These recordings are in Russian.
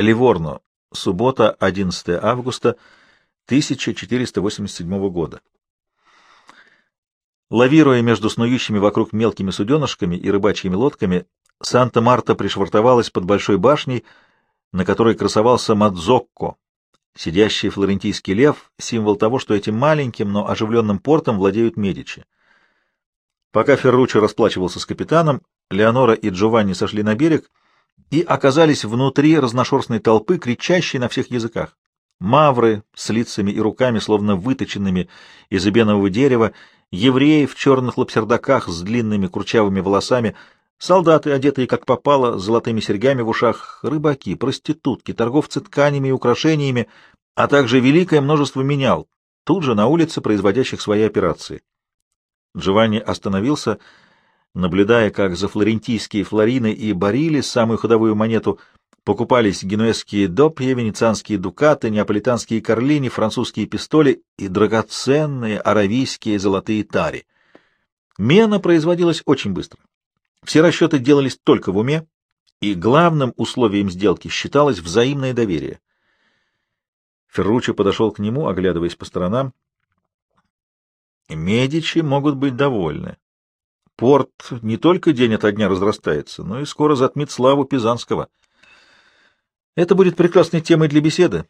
Ливорно. Суббота, 11 августа 1487 года. Лавируя между снующими вокруг мелкими суденышками и рыбачьими лодками, Санта-Марта пришвартовалась под большой башней, на которой красовался Мадзокко, сидящий флорентийский лев, символ того, что этим маленьким, но оживленным портом владеют Медичи. Пока Ферруччо расплачивался с капитаном, Леонора и Джованни сошли на берег и оказались внутри разношерстной толпы, кричащей на всех языках. Мавры с лицами и руками, словно выточенными из эбенового дерева, евреи в черных лапсердаках с длинными курчавыми волосами, солдаты, одетые как попало, с золотыми серьгами в ушах, рыбаки, проститутки, торговцы тканями и украшениями, а также великое множество менял, тут же на улице производящих свои операции. Джованни остановился, наблюдая, как за флорентийские флорины и барили, самую ходовую монету, покупались генуэзские допья, венецианские дукаты, неаполитанские карлини, французские пистоли и драгоценные аравийские золотые тари. Мена производилась очень быстро. Все расчеты делались только в уме, и главным условием сделки считалось взаимное доверие. Ферруччо подошел к нему, оглядываясь по сторонам. Медичи могут быть довольны. Порт не только день ото дня разрастается, но и скоро затмит славу Пизанского. Это будет прекрасной темой для беседы,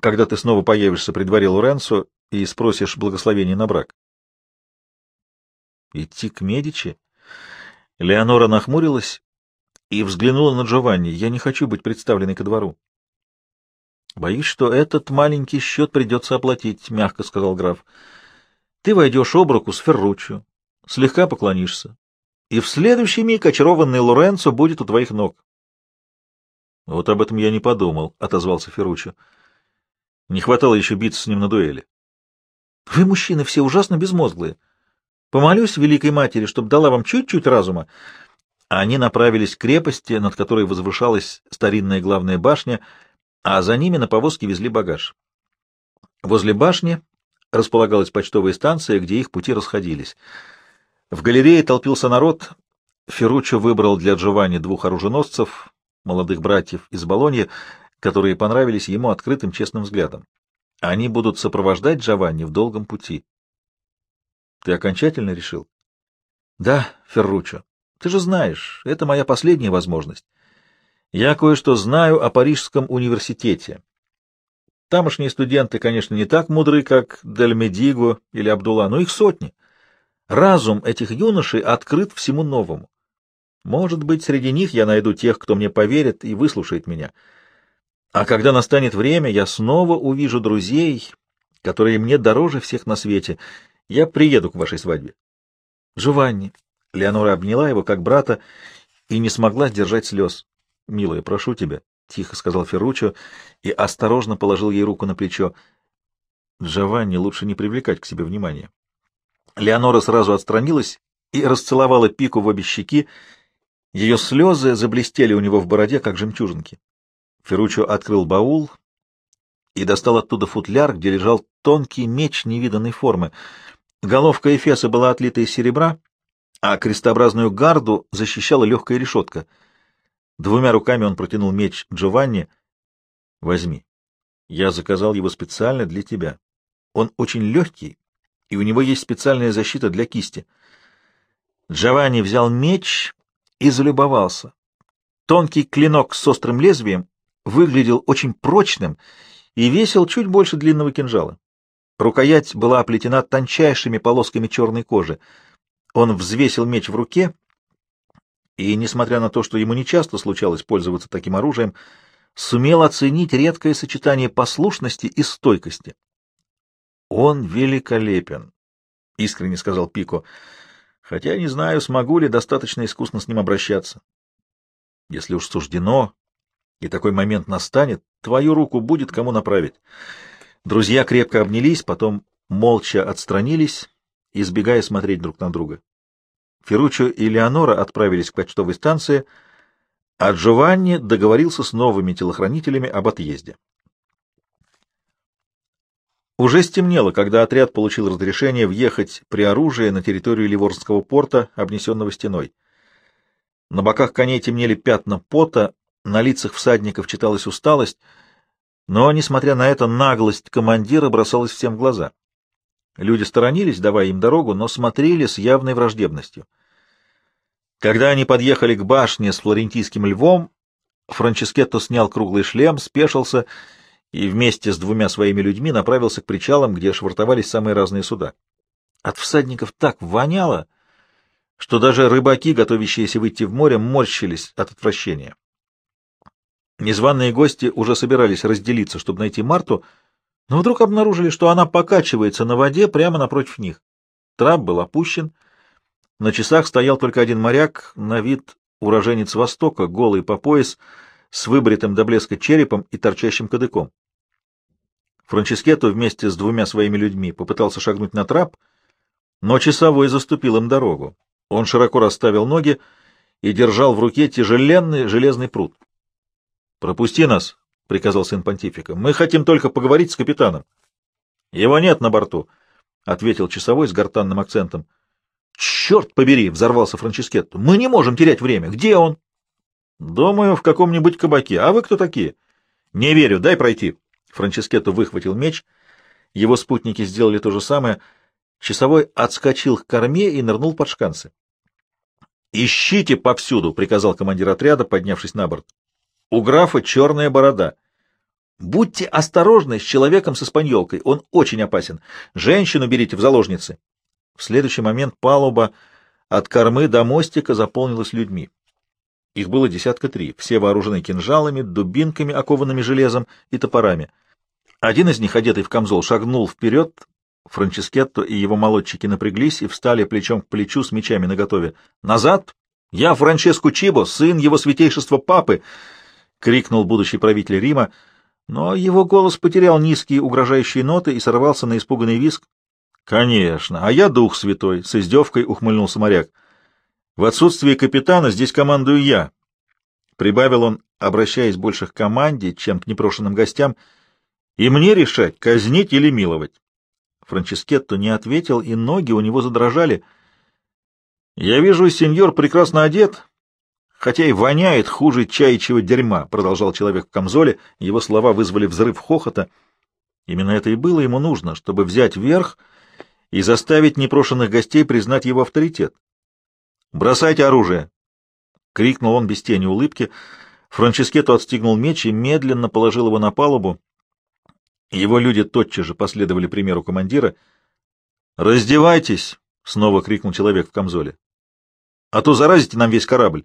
когда ты снова появишься при дворе Лоренцо и спросишь благословения на брак. Идти к Медичи? Леонора нахмурилась и взглянула на Джованни. Я не хочу быть представленной ко двору. Боюсь, что этот маленький счет придется оплатить, — мягко сказал граф. Ты войдешь об руку с Ферруччо, слегка поклонишься, и в следующий миг очарованный Лоренцо будет у твоих ног. — Вот об этом я не подумал, — отозвался Ферруччо. Не хватало еще биться с ним на дуэли. — Вы, мужчины, все ужасно безмозглые. Помолюсь Великой Матери, чтобы дала вам чуть-чуть разума. Они направились к крепости, над которой возвышалась старинная главная башня, а за ними на повозке везли багаж. Возле башни располагалась почтовая станция, где их пути расходились. В галерее толпился народ. Ферруччо выбрал для Джованни двух оруженосцев, молодых братьев из Болоньи, которые понравились ему открытым честным взглядом. Они будут сопровождать Джованни в долгом пути. Ты окончательно решил? Да, Ферруччо. Ты же знаешь, это моя последняя возможность. Я кое-что знаю о Парижском университете. Тамошние студенты, конечно, не так мудры, как Дель Медиго или Абдулла, но их сотни. Разум этих юношей открыт всему новому. Может быть, среди них я найду тех, кто мне поверит и выслушает меня. А когда настанет время, я снова увижу друзей, которые мне дороже всех на свете. Я приеду к вашей свадьбе. Джованни. Леонора обняла его, как брата, и не смогла сдержать слез. Милая, прошу тебя, — тихо сказал Ферруччо и осторожно положил ей руку на плечо. Джованни лучше не привлекать к себе внимания. Леонора сразу отстранилась и расцеловала Пику в обе щеки. Ее слезы заблестели у него в бороде, как жемчужинки. Ферруччо открыл баул и достал оттуда футляр, где лежал тонкий меч невиданной формы. Головка Эфеса была отлита из серебра, а крестообразную гарду защищала легкая решетка — Двумя руками он протянул меч Джованни. — Возьми. Я заказал его специально для тебя. Он очень легкий, и у него есть специальная защита для кисти. Джованни взял меч и залюбовался. Тонкий клинок с острым лезвием выглядел очень прочным и весил чуть больше длинного кинжала. Рукоять была оплетена тончайшими полосками черной кожи. Он взвесил меч в руке и, несмотря на то, что ему нечасто случалось пользоваться таким оружием, сумел оценить редкое сочетание послушности и стойкости. «Он великолепен», — искренне сказал Пико, — «хотя не знаю, смогу ли достаточно искусно с ним обращаться. Если уж суждено, и такой момент настанет, твою руку будет кому направить». Друзья крепко обнялись, потом молча отстранились, избегая смотреть друг на друга. Ферруччо и Леонора отправились к почтовой станции, а Джованни договорился с новыми телохранителями об отъезде. Уже стемнело, когда отряд получил разрешение въехать при оружии на территорию Ливорского порта, обнесенного стеной. На боках коней темнели пятна пота, на лицах всадников читалась усталость, но, несмотря на это, наглость командира бросалась всем в глаза. Люди сторонились, давая им дорогу, но смотрели с явной враждебностью. Когда они подъехали к башне с флорентийским львом, Франческетто снял круглый шлем, спешился и вместе с двумя своими людьми направился к причалам, где швартовались самые разные суда. От всадников так воняло, что даже рыбаки, готовящиеся выйти в море, морщились от отвращения. Незваные гости уже собирались разделиться, чтобы найти Марту, но вдруг обнаружили, что она покачивается на воде прямо напротив них. Трап был опущен, на часах стоял только один моряк, на вид уроженец Востока, голый по пояс, с выбритым до блеска черепом и торчащим кадыком. Франческетто вместе с двумя своими людьми попытался шагнуть на трап, но часовой заступил им дорогу. Он широко расставил ноги и держал в руке тяжеленный железный пруд. — Пропусти нас, — приказал сын понтифика. — Мы хотим только поговорить с капитаном. — Его нет на борту, — ответил часовой с гортанным акцентом. — Черт побери! — взорвался Франческетто. — Мы не можем терять время. Где он? — Думаю, в каком-нибудь кабаке. А вы кто такие? — Не верю. Дай пройти. Франческетто выхватил меч. Его спутники сделали то же самое. Часовой отскочил к корме и нырнул под шканцы. — Ищите повсюду! — приказал командир отряда, поднявшись на борт. У графа черная борода. Будьте осторожны с человеком с испаньолкой, он очень опасен. Женщину берите в заложницы. В следующий момент палуба от кормы до мостика заполнилась людьми. Их было десятка три, все вооружены кинжалами, дубинками, окованными железом и топорами. Один из них, одетый в камзол, шагнул вперед. Франческетто и его молодчики напряглись и встали плечом к плечу с мечами наготове. «Назад! Я Франческо Чибо, сын его святейшества папы!» — крикнул будущий правитель Рима, но его голос потерял низкие угрожающие ноты и сорвался на испуганный виск. — Конечно, а я дух святой, — с издевкой ухмыльнулся моряк. — В отсутствие капитана здесь командую я, — прибавил он, обращаясь больше к команде, чем к непрошенным гостям, — и мне решать, казнить или миловать. Франческетто не ответил, и ноги у него задрожали. — Я вижу, сеньор прекрасно одет, хотя и воняет хуже чаячьего дерьма, — продолжал человек в камзоле, его слова вызвали взрыв хохота. Именно это и было ему нужно, чтобы взять верх и заставить непрошенных гостей признать его авторитет. «Бросайте оружие!» — крикнул он без тени улыбки. Франческетто отстегнул меч и медленно положил его на палубу. Его люди тотчас же последовали примеру командира. «Раздевайтесь!» — снова крикнул человек в камзоле. «А то заразите нам весь корабль!»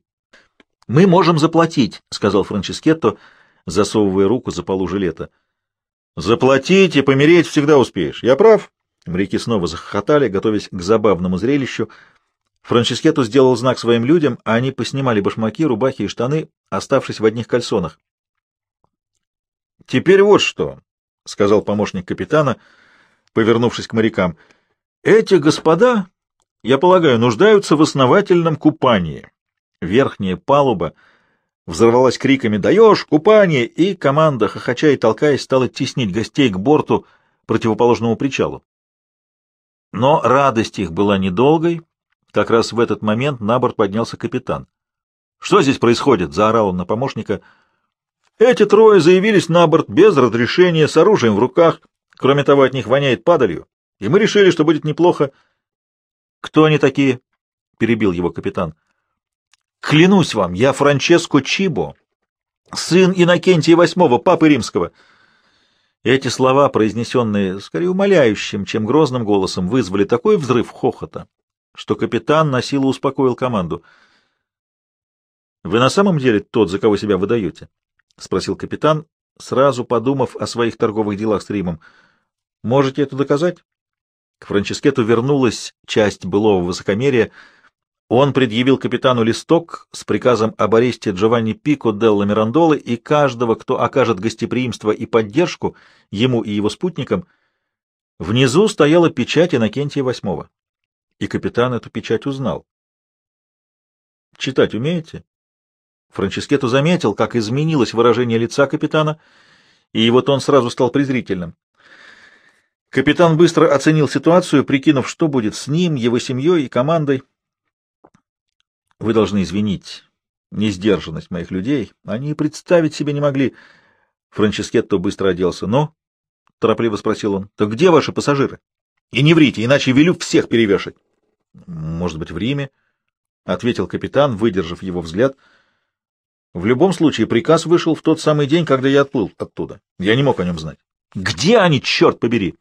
«Мы можем заплатить», — сказал Франческетто, засовывая руку за полу жилета. «Заплатить и помереть всегда успеешь. Я прав?» Моряки снова захохотали, готовясь к забавному зрелищу. Франческетто сделал знак своим людям, а они поснимали башмаки, рубахи и штаны, оставшись в одних кальсонах. «Теперь вот что», — сказал помощник капитана, повернувшись к морякам. «Эти господа, я полагаю, нуждаются в основательном купании. Верхняя палуба взорвалась криками «Даешь! Купание!» и команда, хохоча и толкаясь, стала теснить гостей к борту противоположному причалу. Но радость их была недолгой. Как раз в этот момент на борт поднялся капитан. «Что здесь происходит?» — заорал он на помощника. «Эти трое заявились на борт без разрешения, с оружием в руках. Кроме того, от них воняет падалью. И мы решили, что будет неплохо». «Кто они такие?» — перебил его капитан. Клянусь вам, я Франческо Чибо, сын Иннокентия VIII, папы римского. Эти слова, произнесенные скорее умоляющим, чем грозным голосом, вызвали такой взрыв хохота, что капитан на силу успокоил команду. — Вы на самом деле тот, за кого себя выдаете? — спросил капитан, сразу подумав о своих торговых делах с Римом. — Можете это доказать? К Франческету вернулась часть былого высокомерия — он предъявил капитану листок с приказом об аресте Джованни Пико Делла Мирандолы и каждого, кто окажет гостеприимство и поддержку ему и его спутникам. Внизу стояла печать Иннокентия VIII, и капитан эту печать узнал. «Читать умеете?» Франческетто заметил, как изменилось выражение лица капитана, и его тон сразу стал презрительным. Капитан быстро оценил ситуацию, прикинув, что будет с ним, его семьей и командой. Вы должны извинить несдержанность моих людей. Они представить себе не могли. Франческетто быстро оделся. «Ну?» — торопливо спросил он. «Так где ваши пассажиры? И не врите, иначе велю всех перевешать». «Может быть, в Риме?» — ответил капитан, выдержав его взгляд. «В любом случае, приказ вышел в тот самый день, когда я отплыл оттуда. Я не мог о нем знать». «Где они, черт побери?»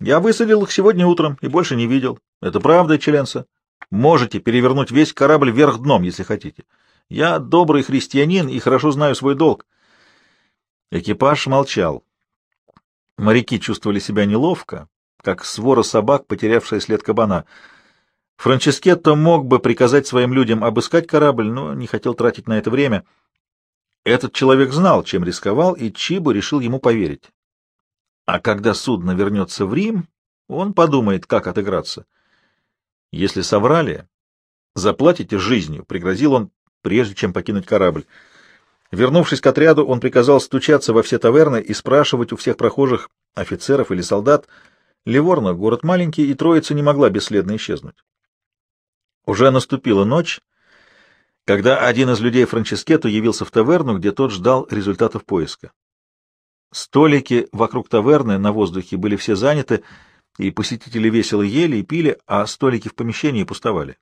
«Я высадил их сегодня утром и больше не видел. Это правда, Челенса. Можете перевернуть весь корабль вверх дном, если хотите. Я добрый христианин и хорошо знаю свой долг». Экипаж молчал. Моряки чувствовали себя неловко, как свора собак, потерявшая след кабана — Франческетто мог бы приказать своим людям обыскать корабль, но не хотел тратить на это время. Этот человек знал, чем рисковал, и Чибу решил ему поверить. А когда судно вернется в Рим, он подумает, как отыграться. Если соврали, заплатите жизнью, — пригрозил он, прежде чем покинуть корабль. Вернувшись к отряду, он приказал стучаться во все таверны и спрашивать у всех прохожих, офицеров или солдат. Ливорно — город маленький, и троица не могла бесследно исчезнуть. Уже наступила ночь, когда один из людей Франческетто явился в таверну, где тот ждал результатов поиска. Столики вокруг таверны на воздухе были все заняты, и посетители весело ели и пили, а столики в помещении пустовали.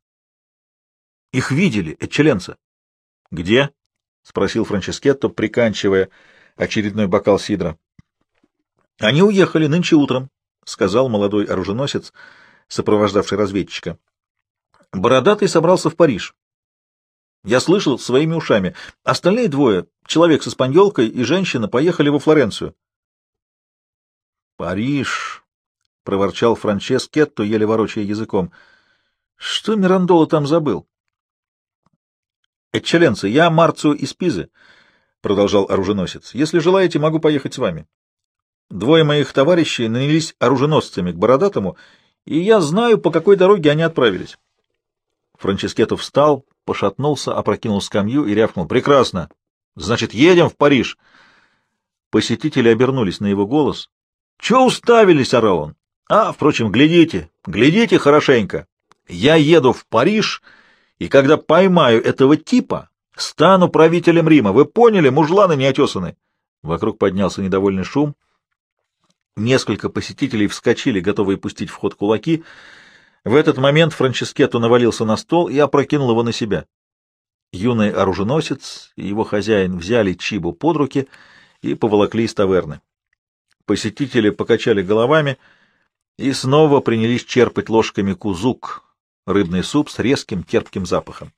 — Их видели, Эчеленца. — Где? — спросил Франческетто, приканчивая очередной бокал сидра. — Они уехали нынче утром, — сказал молодой оруженосец, сопровождавший разведчика. Бородатый собрался в Париж. Я слышал своими ушами. Остальные двое, человек с испаньолкой и женщина, поехали во Флоренцию. «Париж!» — проворчал Франческетто, еле ворочая языком. «Что Мирандола там забыл?» «Экчеленцы, я Марцу из Пизы», — продолжал оруженосец. «Если желаете, могу поехать с вами. Двое моих товарищей нанялись оруженосцами к Бородатому, и я знаю, по какой дороге они отправились». Франческетто встал, пошатнулся, опрокинул скамью и рявкнул. «Прекрасно! Значит, едем в Париж!» Посетители обернулись на его голос. «Чего уставились?» — орал он. «А, впрочем, глядите, глядите хорошенько. Я еду в Париж, и когда поймаю этого типа, стану правителем Рима. Вы поняли, мужланы неотесаны?» Вокруг поднялся недовольный шум. Несколько посетителей вскочили, готовые пустить в ход кулаки — в этот момент Франческетто навалился на стол и опрокинул его на себя. Юный оруженосец и его хозяин взяли Чибу под руки и поволокли из таверны. Посетители покачали головами и снова принялись черпать ложками кузук, рыбный суп с резким терпким запахом.